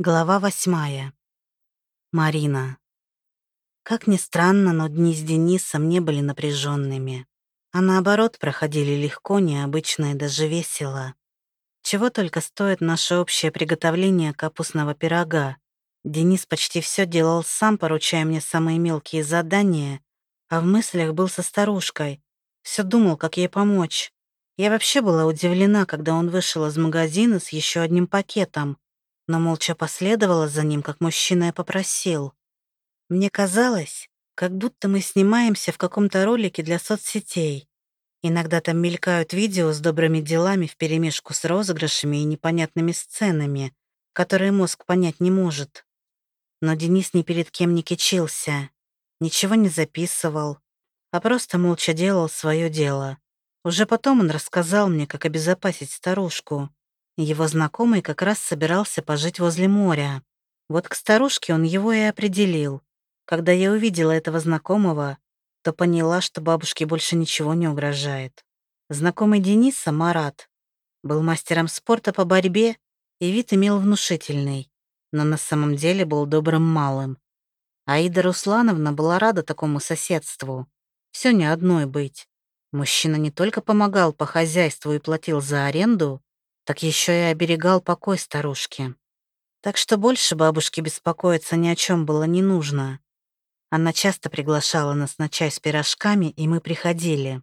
Глава восьмая. Марина. Как ни странно, но дни с Денисом не были напряженными, а наоборот проходили легко, необычно и даже весело. Чего только стоит наше общее приготовление капустного пирога. Денис почти все делал сам, поручая мне самые мелкие задания, а в мыслях был со старушкой. Все думал, как ей помочь. Я вообще была удивлена, когда он вышел из магазина с еще одним пакетом — но молча последовала за ним, как мужчина и попросил. Мне казалось, как будто мы снимаемся в каком-то ролике для соцсетей. Иногда там мелькают видео с добрыми делами вперемешку с розыгрышами и непонятными сценами, которые мозг понять не может. Но Денис ни перед кем не кичился, ничего не записывал, а просто молча делал свое дело. Уже потом он рассказал мне, как обезопасить старушку. Его знакомый как раз собирался пожить возле моря. Вот к старушке он его и определил. Когда я увидела этого знакомого, то поняла, что бабушке больше ничего не угрожает. Знакомый Дениса, Марат, был мастером спорта по борьбе и вид имел внушительный, но на самом деле был добрым малым. Аида Руслановна была рада такому соседству. Все не одной быть. Мужчина не только помогал по хозяйству и платил за аренду, так еще и оберегал покой старушки. Так что больше бабушке беспокоиться ни о чем было не нужно. Она часто приглашала нас на чай с пирожками, и мы приходили,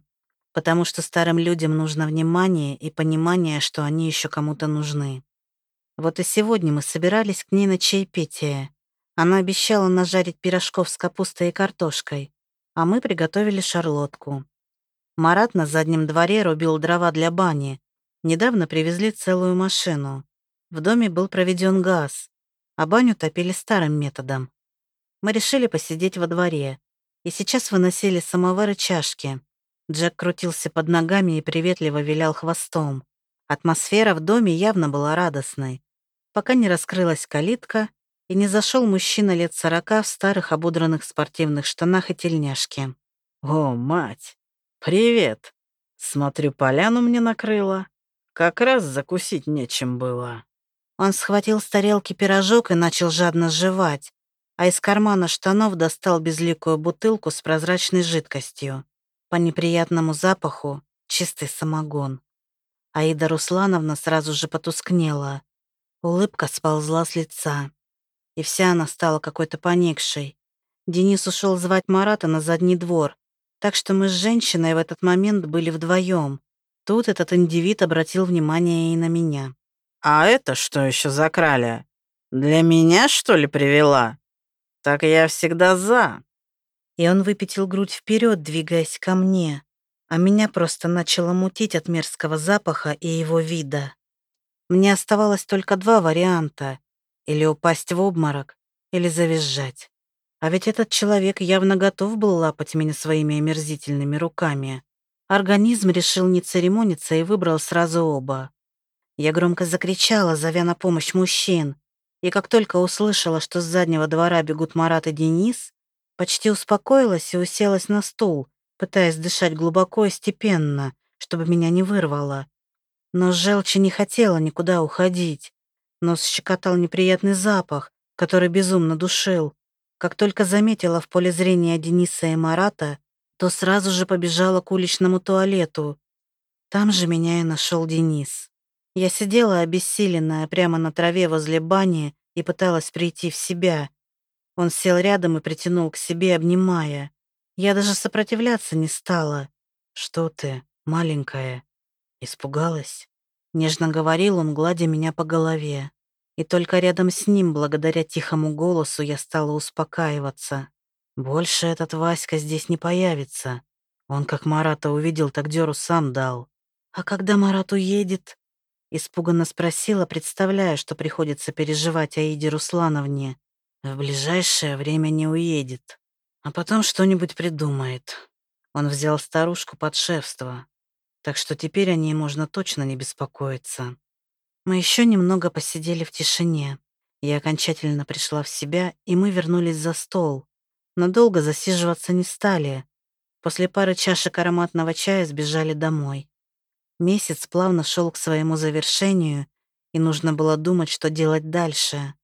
потому что старым людям нужно внимание и понимание, что они еще кому-то нужны. Вот и сегодня мы собирались к ней на чаепитие. Она обещала нажарить пирожков с капустой и картошкой, а мы приготовили шарлотку. Марат на заднем дворе рубил дрова для бани, Недавно привезли целую машину. В доме был проведен газ, а баню топили старым методом. Мы решили посидеть во дворе, и сейчас выносили самовар и чашки. Джек крутился под ногами и приветливо вилял хвостом. Атмосфера в доме явно была радостной, пока не раскрылась калитка и не зашел мужчина лет сорока в старых ободранных спортивных штанах и тельняшке. «О, мать! Привет! Смотрю, поляну мне накрыла. Как раз закусить нечем было. Он схватил с тарелки пирожок и начал жадно жевать, а из кармана штанов достал безликую бутылку с прозрачной жидкостью. По неприятному запаху — чистый самогон. Аида Руслановна сразу же потускнела. Улыбка сползла с лица. И вся она стала какой-то поникшей. Денис ушел звать Марата на задний двор, так что мы с женщиной в этот момент были вдвоем. Тут этот индивид обратил внимание и на меня. «А это что еще за краля? Для меня, что ли, привела? Так я всегда за». И он выпятил грудь вперед, двигаясь ко мне, а меня просто начало мутить от мерзкого запаха и его вида. Мне оставалось только два варианта — или упасть в обморок, или завизжать. А ведь этот человек явно готов был лапать меня своими омерзительными руками. Организм решил не церемониться и выбрал сразу оба. Я громко закричала, зовя на помощь мужчин, и как только услышала, что с заднего двора бегут Марат и Денис, почти успокоилась и уселась на стул, пытаясь дышать глубоко и степенно, чтобы меня не вырвало. Но желчи не хотела никуда уходить. Нос щекотал неприятный запах, который безумно душил. Как только заметила в поле зрения Дениса и Марата, то сразу же побежала к уличному туалету. Там же меня и нашел Денис. Я сидела обессиленная прямо на траве возле бани и пыталась прийти в себя. Он сел рядом и притянул к себе, обнимая. Я даже сопротивляться не стала. «Что ты, маленькая?» Испугалась. Нежно говорил он, гладя меня по голове. И только рядом с ним, благодаря тихому голосу, я стала успокаиваться. Больше этот Васька здесь не появится. Он как Марата увидел, так дёру сам дал. А когда Марат уедет? Испуганно спросила, представляя, что приходится переживать Аиде Руслановне. В ближайшее время не уедет. А потом что-нибудь придумает. Он взял старушку под шефство. Так что теперь о ней можно точно не беспокоиться. Мы еще немного посидели в тишине. Я окончательно пришла в себя, и мы вернулись за стол. Но долго засиживаться не стали. После пары чашек ароматного чая сбежали домой. Месяц плавно шел к своему завершению, и нужно было думать, что делать дальше.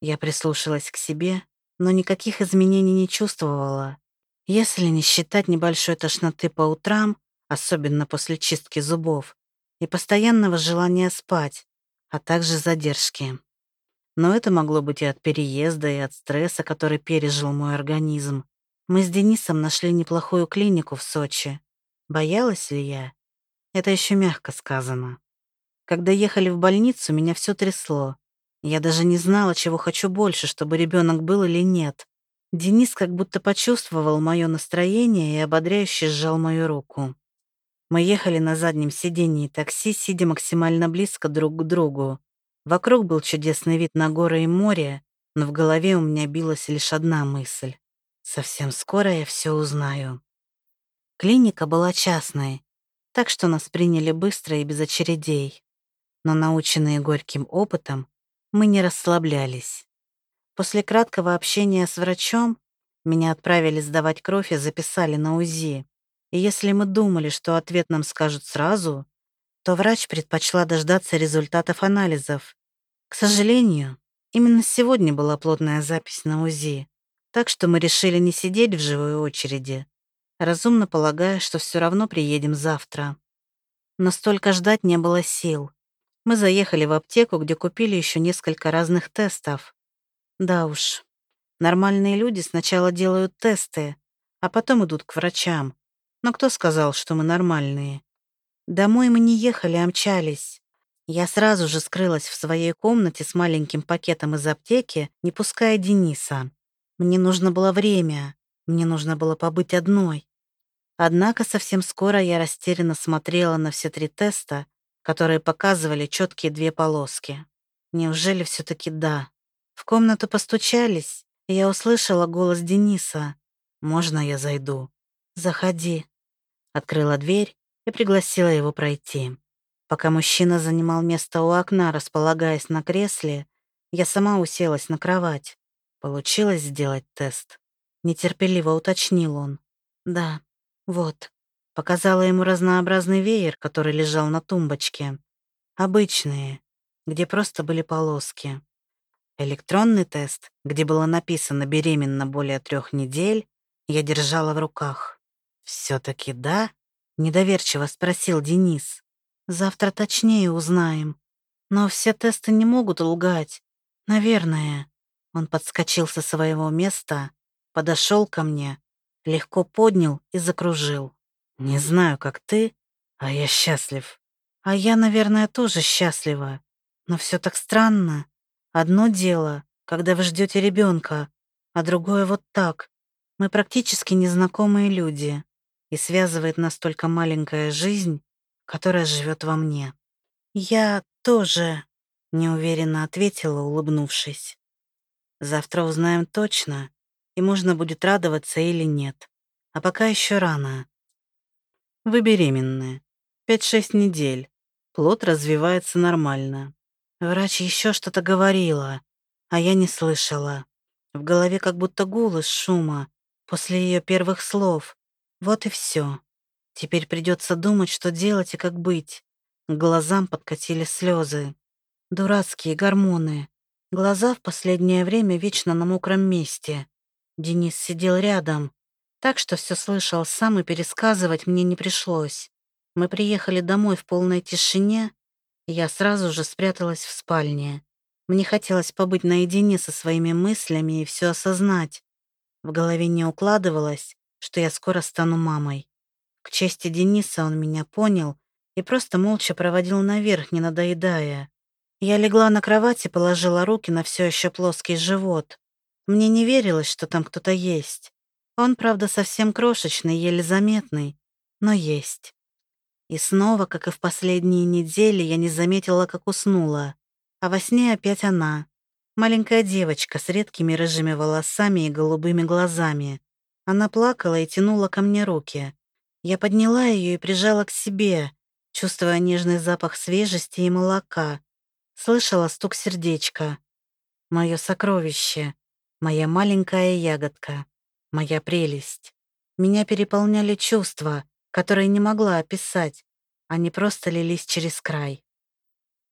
Я прислушалась к себе, но никаких изменений не чувствовала. Если не считать небольшой тошноты по утрам, особенно после чистки зубов, и постоянного желания спать, а также задержки. Но это могло быть и от переезда, и от стресса, который пережил мой организм. Мы с Денисом нашли неплохую клинику в Сочи. Боялась ли я? Это еще мягко сказано. Когда ехали в больницу, меня все трясло. Я даже не знала, чего хочу больше, чтобы ребенок был или нет. Денис как будто почувствовал мое настроение и ободряюще сжал мою руку. Мы ехали на заднем сидении такси, сидя максимально близко друг к другу. Вокруг был чудесный вид на горы и море, но в голове у меня билась лишь одна мысль. Совсем скоро я все узнаю. Клиника была частной, так что нас приняли быстро и без очередей. Но наученные горьким опытом, мы не расслаблялись. После краткого общения с врачом меня отправили сдавать кровь и записали на УЗИ. И если мы думали, что ответ нам скажут сразу, то врач предпочла дождаться результатов анализов. К сожалению, именно сегодня была плотная запись на УЗИ, так что мы решили не сидеть в живой очереди, разумно полагая, что все равно приедем завтра. Но столько ждать не было сил. Мы заехали в аптеку, где купили еще несколько разных тестов. Да уж, нормальные люди сначала делают тесты, а потом идут к врачам. Но кто сказал, что мы нормальные? Домой мы не ехали, а мчались. Я сразу же скрылась в своей комнате с маленьким пакетом из аптеки, не пуская Дениса. Мне нужно было время, мне нужно было побыть одной. Однако совсем скоро я растерянно смотрела на все три теста, которые показывали четкие две полоски. Неужели все таки да? В комнату постучались, и я услышала голос Дениса. «Можно я зайду?» «Заходи». Открыла дверь и пригласила его пройти. Пока мужчина занимал место у окна, располагаясь на кресле, я сама уселась на кровать. Получилось сделать тест. Нетерпеливо уточнил он. «Да, вот». Показала ему разнообразный веер, который лежал на тумбочке. Обычные, где просто были полоски. Электронный тест, где было написано «беременна более трех недель», я держала в руках. «Все-таки да?» — недоверчиво спросил Денис. «Завтра точнее узнаем. Но все тесты не могут лгать. Наверное». Он подскочил со своего места, подошел ко мне, легко поднял и закружил. «Не знаю, как ты, а я счастлив». «А я, наверное, тоже счастлива. Но все так странно. Одно дело, когда вы ждете ребенка, а другое вот так. Мы практически незнакомые люди и связывает нас только маленькая жизнь, которая живет во мне. Я тоже, неуверенно ответила, улыбнувшись. Завтра узнаем точно, и можно будет радоваться или нет. А пока еще рано. Вы беременны. Пять-шесть недель. Плод развивается нормально. Врач еще что-то говорила, а я не слышала. В голове как будто гул из шума после ее первых слов. Вот и все. Теперь придется думать, что делать и как быть. К глазам подкатили слезы. Дурацкие гормоны. Глаза в последнее время вечно на мокром месте. Денис сидел рядом, так что все слышал сам и пересказывать мне не пришлось. Мы приехали домой в полной тишине, я сразу же спряталась в спальне. Мне хотелось побыть наедине со своими мыслями и все осознать. В голове не укладывалось, что я скоро стану мамой. К чести Дениса он меня понял и просто молча проводил наверх, не надоедая. Я легла на кровать и положила руки на все еще плоский живот. Мне не верилось, что там кто-то есть. Он, правда, совсем крошечный, еле заметный, но есть. И снова, как и в последние недели, я не заметила, как уснула. А во сне опять она. Маленькая девочка с редкими рыжими волосами и голубыми глазами. Она плакала и тянула ко мне руки. Я подняла ее и прижала к себе, чувствуя нежный запах свежести и молока. Слышала стук сердечка. Мое сокровище, моя маленькая ягодка, моя прелесть. Меня переполняли чувства, которые не могла описать. Они просто лились через край.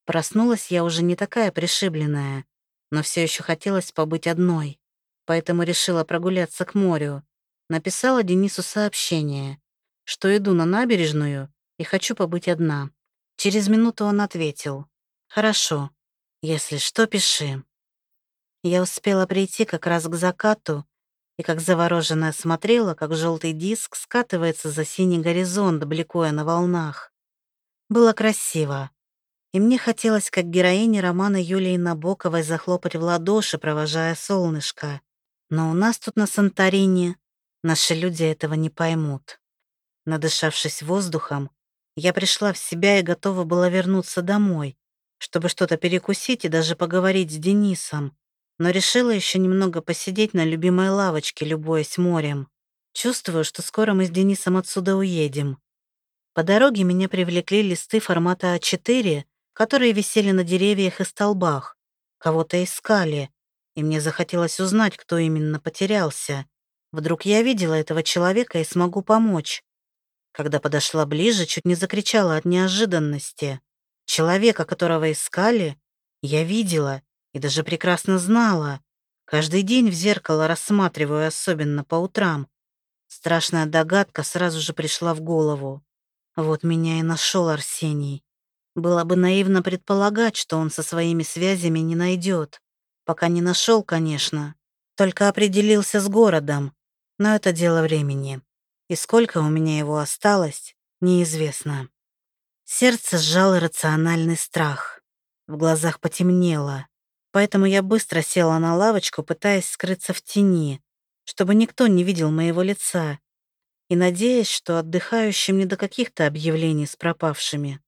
Проснулась я уже не такая пришибленная. но все еще хотелось побыть одной, поэтому решила прогуляться к морю. Написала Денису сообщение, что иду на набережную и хочу побыть одна. Через минуту он ответил. «Хорошо. Если что, пиши». Я успела прийти как раз к закату и как завороженная смотрела, как желтый диск скатывается за синий горизонт, бликуя на волнах. Было красиво. И мне хотелось, как героине романа Юлии Набоковой, захлопать в ладоши, провожая солнышко. Но у нас тут на Санторини наши люди этого не поймут. Надышавшись воздухом, я пришла в себя и готова была вернуться домой, чтобы что-то перекусить и даже поговорить с Денисом, но решила еще немного посидеть на любимой лавочке, любуясь морем. Чувствую, что скоро мы с Денисом отсюда уедем. По дороге меня привлекли листы формата А4, которые висели на деревьях и столбах. Кого-то искали, и мне захотелось узнать, кто именно потерялся. Вдруг я видела этого человека и смогу помочь. Когда подошла ближе, чуть не закричала от неожиданности. Человека, которого искали, я видела и даже прекрасно знала. Каждый день в зеркало рассматриваю, особенно по утрам. Страшная догадка сразу же пришла в голову. Вот меня и нашел Арсений. Было бы наивно предполагать, что он со своими связями не найдет. Пока не нашел, конечно. Только определился с городом. Но это дело времени. И сколько у меня его осталось, неизвестно. Сердце сжал рациональный страх. В глазах потемнело поэтому я быстро села на лавочку, пытаясь скрыться в тени, чтобы никто не видел моего лица, и надеясь, что отдыхающим не до каких-то объявлений с пропавшими.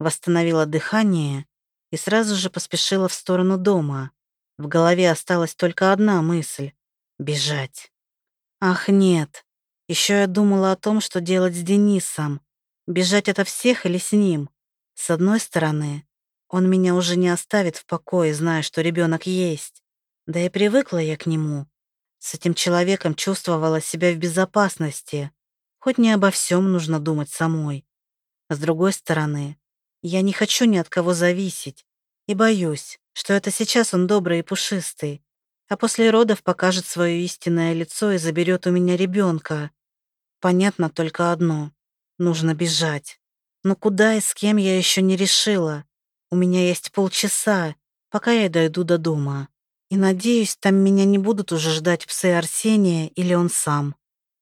Восстановила дыхание и сразу же поспешила в сторону дома. В голове осталась только одна мысль — бежать. Ах, нет. Еще я думала о том, что делать с Денисом. Бежать от всех или с ним? С одной стороны, он меня уже не оставит в покое, зная, что ребенок есть. Да и привыкла я к нему. С этим человеком чувствовала себя в безопасности. Хоть не обо всем нужно думать самой. С другой стороны, я не хочу ни от кого зависеть. И боюсь, что это сейчас он добрый и пушистый, а после родов покажет свое истинное лицо и заберет у меня ребенка. Понятно только одно. Нужно бежать. Но куда и с кем я еще не решила. У меня есть полчаса, пока я дойду до дома. И надеюсь, там меня не будут уже ждать псы Арсения или он сам.